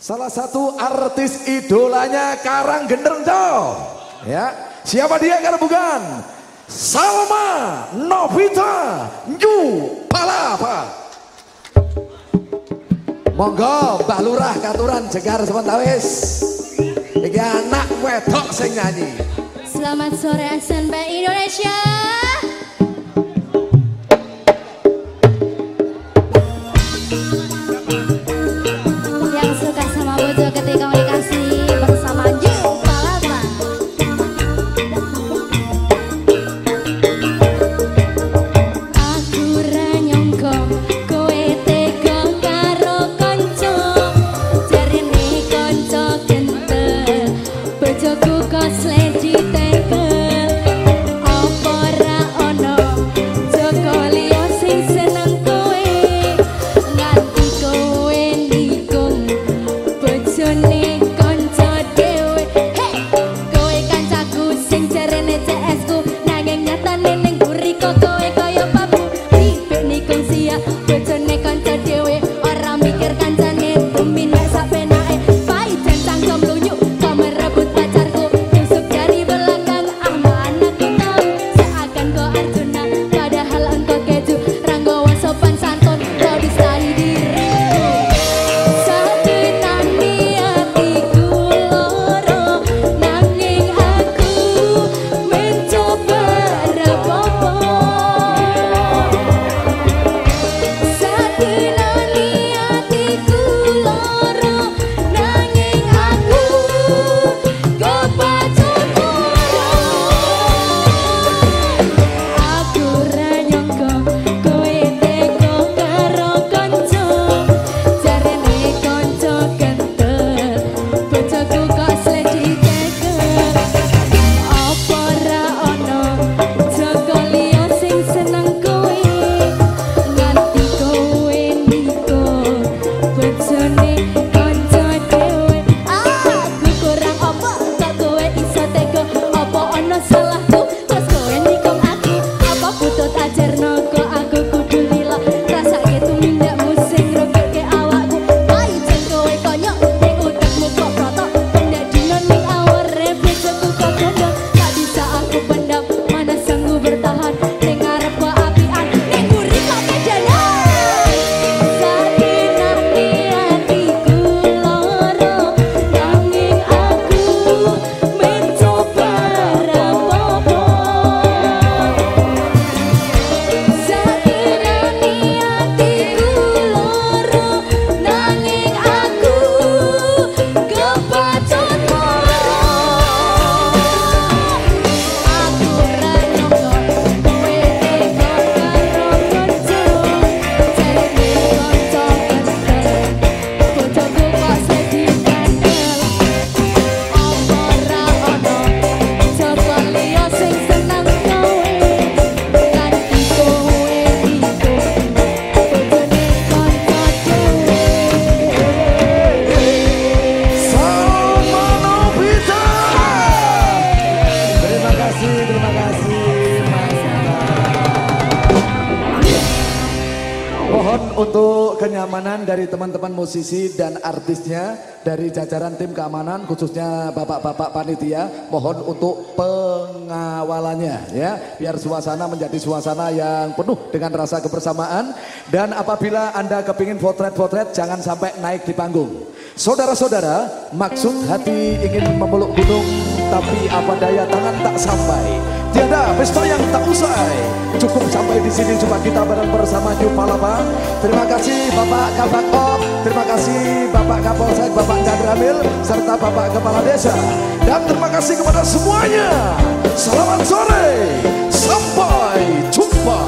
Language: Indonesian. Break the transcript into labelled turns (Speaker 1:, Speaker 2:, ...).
Speaker 1: Salah satu artis idolanya Karang Genderjo. Ya, siapa dia kalau bukan? Salma Novita New Palapa. Monggo Mbah Lurah Katuran Jegar Sementawis. Iki anak wedok sing nyanyi.
Speaker 2: Selamat sore SNP Indonesia. Yang
Speaker 1: kenyamanan dari teman-teman musisi dan artisnya dari jajaran tim keamanan khususnya bapak-bapak panitia mohon untuk pengawalannya ya. Biar suasana menjadi suasana yang penuh dengan rasa kebersamaan. Dan apabila anda kepingin potret-potret jangan sampai naik di panggung. Saudara-saudara maksud hati ingin memeluk gunung tapi apa daya tangan tak sampai tiada pesta yang tak usai. Cukup sampai di sini cuma kita bareng bersama New Palapa. Terima kasih Bapak Kabak Op terima kasih Bapak Kapolsek Bapak Jadramil serta Bapak Kepala Desa. Dan terima kasih kepada semuanya. Selamat sore. Sampai jumpa